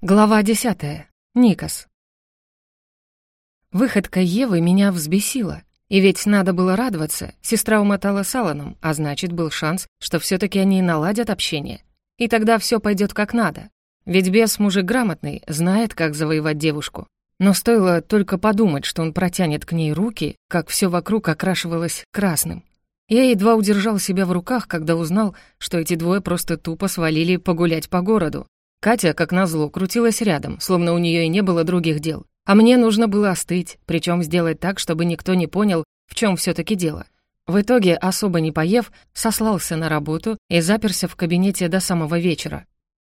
Глава десятая. Никас. Выходка Евы меня взбесила. И ведь надо было радоваться, сестра умотала с Алланом, а значит, был шанс, что все таки они наладят общение. И тогда все пойдет как надо. Ведь бес мужик грамотный, знает, как завоевать девушку. Но стоило только подумать, что он протянет к ней руки, как все вокруг окрашивалось красным. Я едва удержал себя в руках, когда узнал, что эти двое просто тупо свалили погулять по городу, Катя, как назло, крутилась рядом, словно у нее и не было других дел. А мне нужно было остыть, причем сделать так, чтобы никто не понял, в чем все таки дело. В итоге, особо не поев, сослался на работу и заперся в кабинете до самого вечера.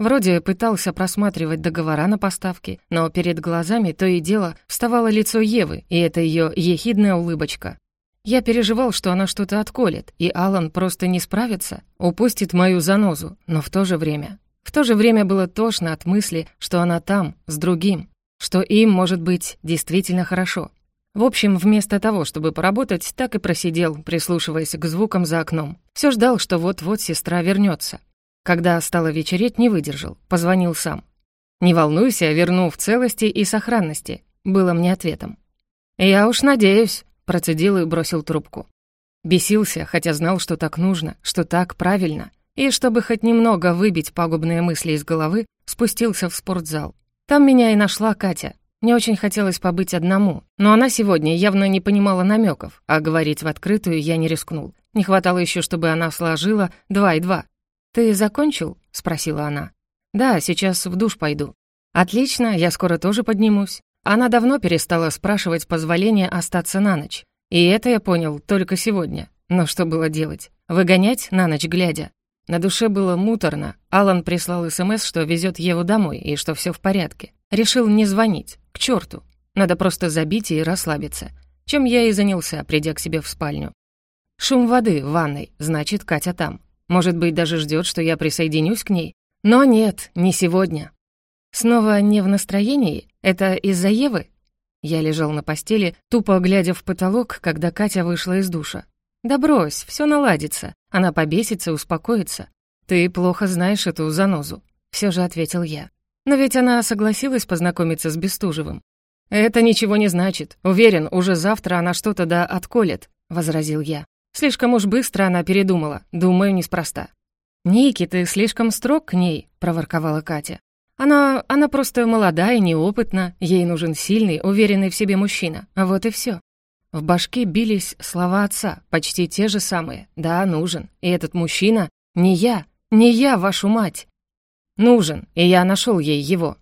Вроде пытался просматривать договора на поставки, но перед глазами то и дело вставало лицо Евы, и это ее ехидная улыбочка. Я переживал, что она что-то отколет, и Алан просто не справится, упустит мою занозу, но в то же время в то же время было тошно от мысли, что она там, с другим, что им может быть действительно хорошо. В общем, вместо того, чтобы поработать, так и просидел, прислушиваясь к звукам за окном. Все ждал, что вот-вот сестра вернется. Когда стало вечереть, не выдержал, позвонил сам. «Не волнуйся, верну в целости и сохранности», было мне ответом. «Я уж надеюсь», — процедил и бросил трубку. Бесился, хотя знал, что так нужно, что так правильно — и, чтобы хоть немного выбить пагубные мысли из головы, спустился в спортзал. Там меня и нашла Катя. Мне очень хотелось побыть одному, но она сегодня явно не понимала намеков, а говорить в открытую я не рискнул. Не хватало еще, чтобы она сложила два и два. «Ты закончил?» — спросила она. «Да, сейчас в душ пойду». «Отлично, я скоро тоже поднимусь». Она давно перестала спрашивать позволения остаться на ночь. И это я понял только сегодня. Но что было делать? Выгонять на ночь глядя? На душе было муторно. Алан прислал СМС, что везет Еву домой и что все в порядке. Решил не звонить. К черту. Надо просто забить и расслабиться. Чем я и занялся, придя к себе в спальню. Шум воды в ванной, значит, Катя там. Может быть, даже ждет, что я присоединюсь к ней. Но нет, не сегодня. Снова не в настроении? Это из-за Евы? Я лежал на постели, тупо глядя в потолок, когда Катя вышла из душа. «Да брось, все наладится. Она побесится, успокоится. Ты плохо знаешь эту занозу», — все же ответил я. «Но ведь она согласилась познакомиться с Бестужевым». «Это ничего не значит. Уверен, уже завтра она что-то да отколет», — возразил я. «Слишком уж быстро она передумала. Думаю, неспроста». «Ники, ты слишком строг к ней», — проворковала Катя. «Она... она просто молодая, неопытна, ей нужен сильный, уверенный в себе мужчина. Вот и все. В башке бились слова отца, почти те же самые. «Да, нужен. И этот мужчина не я, не я, вашу мать. Нужен, и я нашел ей его.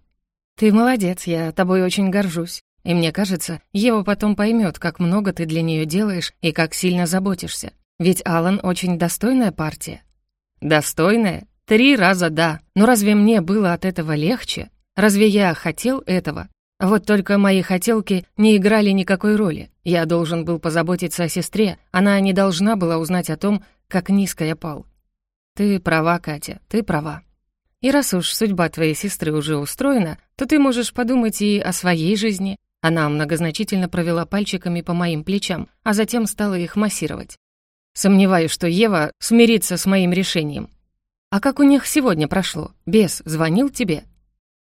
Ты молодец, я тобой очень горжусь. И мне кажется, Ева потом поймет, как много ты для нее делаешь и как сильно заботишься. Ведь Алан очень достойная партия. Достойная? Три раза да. Но разве мне было от этого легче? Разве я хотел этого? Вот только мои хотелки не играли никакой роли. Я должен был позаботиться о сестре, она не должна была узнать о том, как низко я пал. Ты права, Катя, ты права. И раз уж судьба твоей сестры уже устроена, то ты можешь подумать и о своей жизни. Она многозначительно провела пальчиками по моим плечам, а затем стала их массировать. Сомневаюсь, что Ева смирится с моим решением. А как у них сегодня прошло? Бес звонил тебе?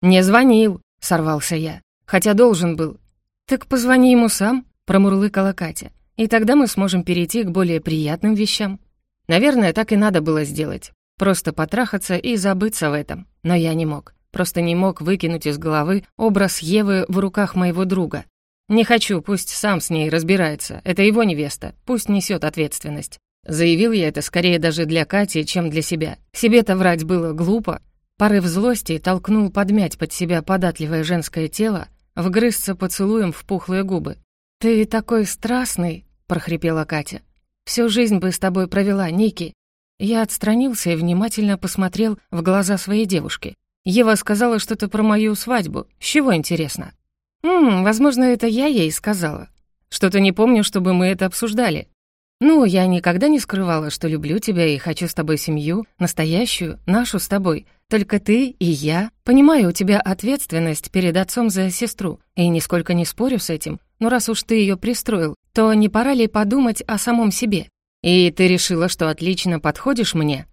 Не звонил, сорвался я хотя должен был. Так позвони ему сам, промурлыкала Катя, и тогда мы сможем перейти к более приятным вещам. Наверное, так и надо было сделать. Просто потрахаться и забыться в этом. Но я не мог. Просто не мог выкинуть из головы образ Евы в руках моего друга. Не хочу, пусть сам с ней разбирается. Это его невеста, пусть несет ответственность. Заявил я это скорее даже для Кати, чем для себя. Себе-то врать было глупо. Порыв злости толкнул подмять под себя податливое женское тело, вгрызться поцелуем в пухлые губы. «Ты такой страстный!» — прохрипела Катя. «Всю жизнь бы с тобой провела, Ники!» Я отстранился и внимательно посмотрел в глаза своей девушки. Ева сказала что-то про мою свадьбу. С чего, интересно? «Ммм, возможно, это я ей сказала. Что-то не помню, чтобы мы это обсуждали. Ну, я никогда не скрывала, что люблю тебя и хочу с тобой семью, настоящую, нашу с тобой, только ты и я. Понимаю, у тебя ответственность перед отцом за сестру, и нисколько не спорю с этим. Но раз уж ты ее пристроил, то не пора ли подумать о самом себе? И ты решила, что отлично подходишь мне?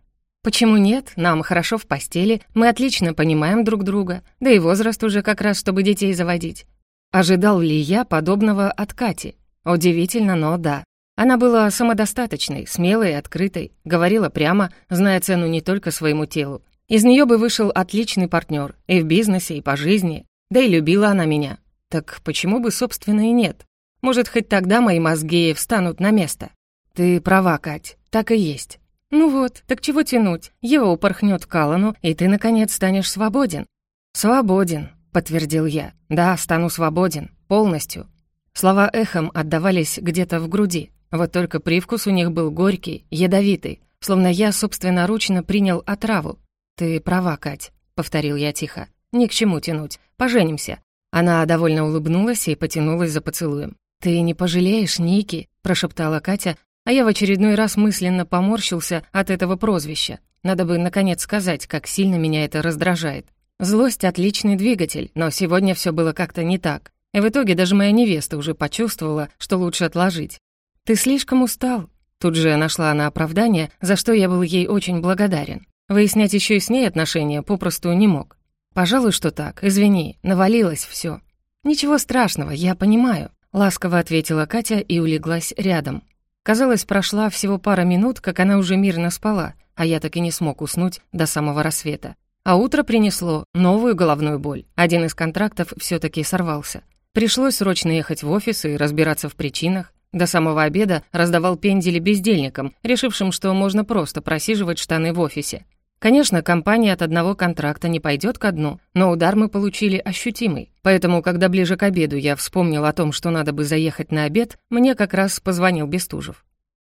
Почему нет? Нам хорошо в постели, мы отлично понимаем друг друга, да и возраст уже как раз, чтобы детей заводить. Ожидал ли я подобного от Кати? Удивительно, но да. Она была самодостаточной, смелой и открытой, говорила прямо, зная цену не только своему телу. Из нее бы вышел отличный партнер и в бизнесе, и по жизни. Да и любила она меня. Так почему бы, собственно, и нет? Может, хоть тогда мои мозги встанут на место? Ты права, Кать, так и есть. Ну вот, так чего тянуть? Его упорхнет к Аллану, и ты, наконец, станешь свободен. Свободен, подтвердил я. Да, стану свободен, полностью. Слова эхом отдавались где-то в груди. Вот только привкус у них был горький, ядовитый, словно я собственноручно принял отраву. «Ты права, Кать», — повторил я тихо. «Ни к чему тянуть. Поженимся». Она довольно улыбнулась и потянулась за поцелуем. «Ты не пожалеешь, Ники?» — прошептала Катя, а я в очередной раз мысленно поморщился от этого прозвища. Надо бы, наконец, сказать, как сильно меня это раздражает. Злость — отличный двигатель, но сегодня все было как-то не так. И в итоге даже моя невеста уже почувствовала, что лучше отложить. «Ты слишком устал». Тут же нашла она оправдание, за что я был ей очень благодарен. Выяснять еще и с ней отношения попросту не мог. «Пожалуй, что так. Извини, навалилось все. «Ничего страшного, я понимаю», — ласково ответила Катя и улеглась рядом. Казалось, прошла всего пара минут, как она уже мирно спала, а я так и не смог уснуть до самого рассвета. А утро принесло новую головную боль. Один из контрактов все таки сорвался. Пришлось срочно ехать в офис и разбираться в причинах. До самого обеда раздавал пендели бездельникам, решившим, что можно просто просиживать штаны в офисе. Конечно, компания от одного контракта не пойдет ко дну, но удар мы получили ощутимый. Поэтому, когда ближе к обеду я вспомнил о том, что надо бы заехать на обед, мне как раз позвонил Бестужев.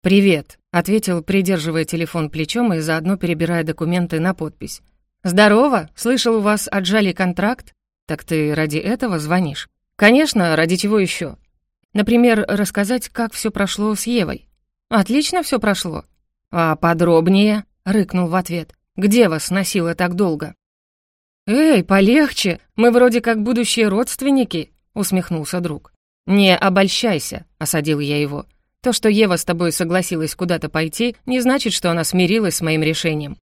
«Привет», — ответил, придерживая телефон плечом и заодно перебирая документы на подпись. «Здорово! Слышал, у вас отжали контракт? Так ты ради этого звонишь?» «Конечно, ради чего еще? Например, рассказать, как все прошло с Евой». «Отлично все прошло». «А подробнее?» — рыкнул в ответ. Где вас носило так долго?» «Эй, полегче, мы вроде как будущие родственники», — усмехнулся друг. «Не обольщайся», — осадил я его. «То, что Ева с тобой согласилась куда-то пойти, не значит, что она смирилась с моим решением».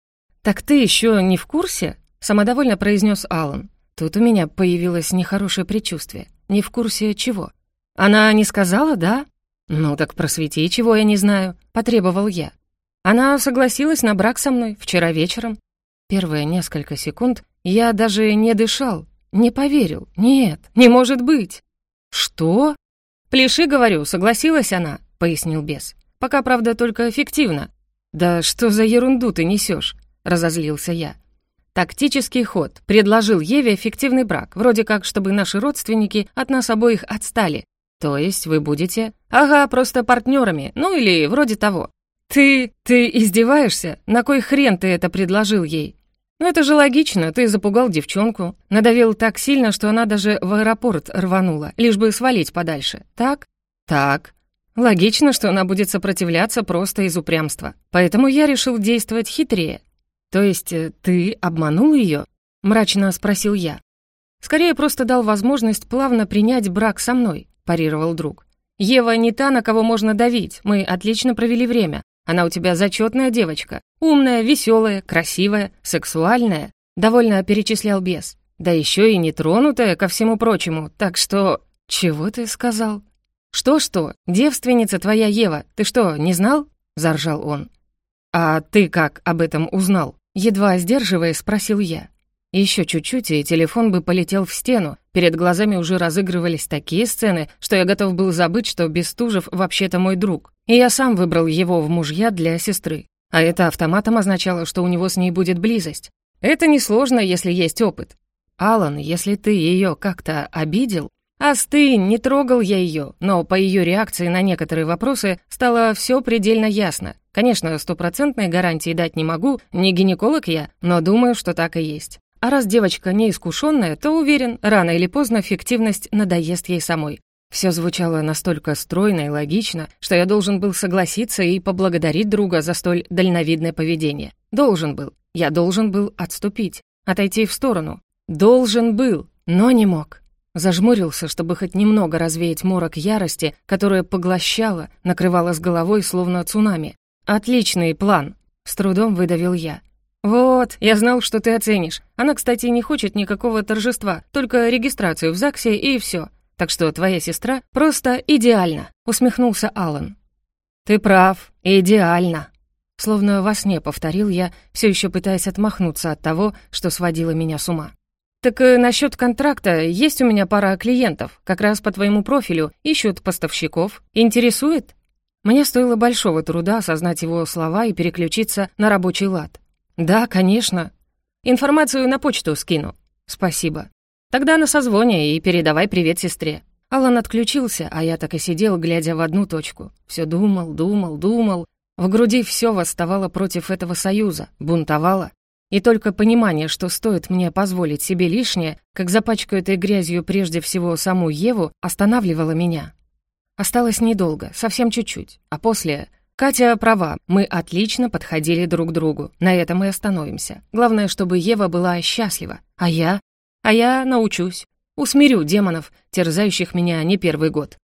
«Так ты еще не в курсе?» — самодовольно произнес Алан. Тут у меня появилось нехорошее предчувствие. Не в курсе чего. «Она не сказала, да?» «Ну так просвети, чего я не знаю», — потребовал я. Она согласилась на брак со мной вчера вечером. Первые несколько секунд я даже не дышал, не поверил. Нет, не может быть. Что? Пляши, говорю, согласилась она, пояснил бес. Пока, правда, только эффективно. Да что за ерунду ты несешь? разозлился я. Тактический ход. Предложил Еве эффективный брак, вроде как, чтобы наши родственники от нас обоих отстали. То есть вы будете... Ага, просто партнерами, ну или вроде того. «Ты... ты издеваешься? На кой хрен ты это предложил ей?» «Ну это же логично, ты запугал девчонку, надавил так сильно, что она даже в аэропорт рванула, лишь бы свалить подальше, так?» «Так». Логично, что она будет сопротивляться просто из упрямства. Поэтому я решил действовать хитрее. «То есть э, ты обманул ее?» — мрачно спросил я. «Скорее просто дал возможность плавно принять брак со мной», — парировал друг. «Ева не та, на кого можно давить, мы отлично провели время, она у тебя зачетная девочка. Умная, веселая, красивая, сексуальная. Довольно перечислял бес. Да еще и нетронутая ко всему прочему. Так что... Чего ты сказал? Что-что? Девственница твоя Ева. Ты что, не знал? Заржал он. А ты как об этом узнал? Едва сдерживая, спросил я. Еще чуть-чуть, и телефон бы полетел в стену. Перед глазами уже разыгрывались такие сцены, что я готов был забыть, что Бестужев вообще-то мой друг. И я сам выбрал его в мужья для сестры. А это автоматом означало, что у него с ней будет близость. Это несложно, если есть опыт. Алан, если ты ее как-то обидел... Остынь, не трогал я ее, но по ее реакции на некоторые вопросы стало все предельно ясно. Конечно, стопроцентной гарантии дать не могу, не гинеколог я, но думаю, что так и есть. А раз девочка неискушенная, то уверен, рано или поздно фиктивность надоест ей самой. Все звучало настолько стройно и логично, что я должен был согласиться и поблагодарить друга за столь дальновидное поведение. Должен был. Я должен был отступить, отойти в сторону. Должен был, но не мог. Зажмурился, чтобы хоть немного развеять морок ярости, которая поглощала, накрывала с головой, словно цунами. «Отличный план!» — с трудом выдавил я. «Вот, я знал, что ты оценишь. Она, кстати, не хочет никакого торжества, только регистрацию в ЗАГСе и все. Так что твоя сестра просто идеальна», — усмехнулся Алан. «Ты прав, идеально», Словно во сне повторил я, все еще пытаясь отмахнуться от того, что сводило меня с ума. «Так э, насчет контракта есть у меня пара клиентов, как раз по твоему профилю, ищут поставщиков. Интересует?» Мне стоило большого труда осознать его слова и переключиться на рабочий лад. «Да, конечно. Информацию на почту скину». «Спасибо. Тогда на созвоне и передавай привет сестре». Алан отключился, а я так и сидел, глядя в одну точку. Все думал, думал, думал, в груди все восставало против этого союза, бунтовало. И только понимание, что стоит мне позволить себе лишнее, как запачкаю этой грязью прежде всего саму Еву, останавливало меня. Осталось недолго, совсем чуть-чуть. А после... Катя права, мы отлично подходили друг к другу. На этом и остановимся. Главное, чтобы Ева была счастлива. А я? А я научусь. Усмирю демонов, терзающих меня не первый год.